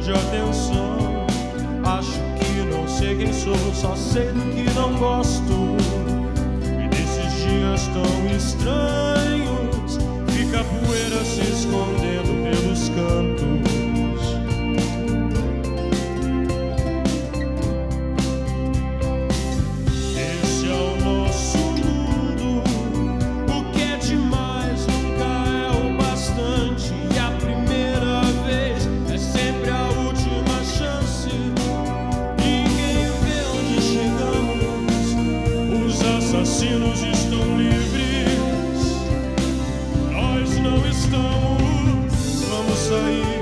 de atenção, acho que não sei quem sou, só sei do que não gosto. E nesses dias tão estranhos. Sair,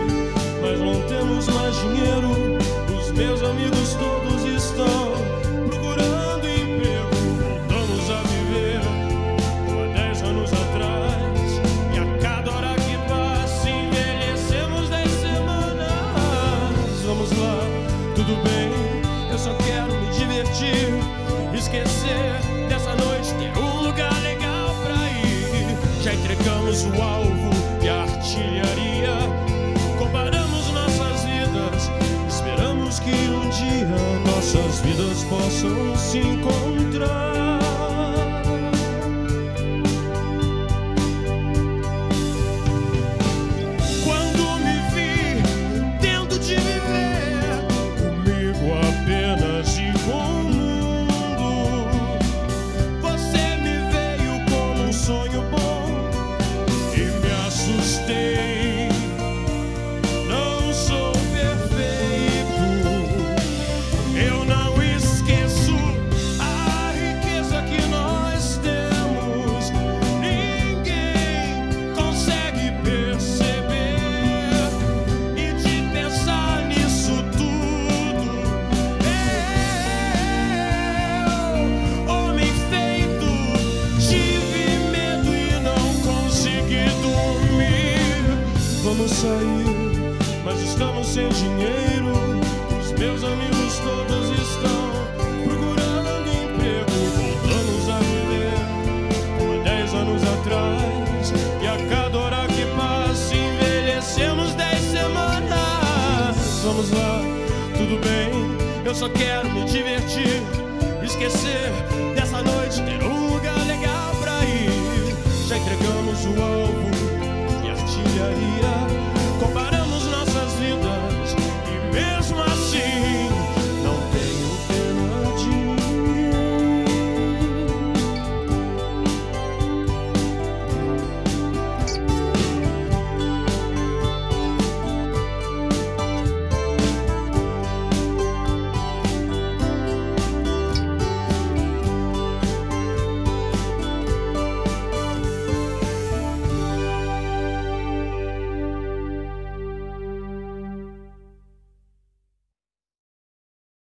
mas não temos mais dinheiro. Os meus amigos todos estão procurando emprego. Voltamos a viver como há dez anos atrás. E a cada hora que passa, envelhecemos dez semanas. Vamos lá, tudo bem. Eu só quero me divertir, esquecer dessa noite, ter um lugar legal pra ir. Já entregamos o alvo e a artilharia. Nossas vidas possam se encontrar. Sair, mas estamos sem dinheiro. Os meus amigos todos estão procurando emprego. Voltamos a viver há dez anos atrás. E a cada hora que passa, envelhecemos dez semanas. Vamos lá, tudo bem. Eu só quero me divertir, esquecer dessa noite, ter um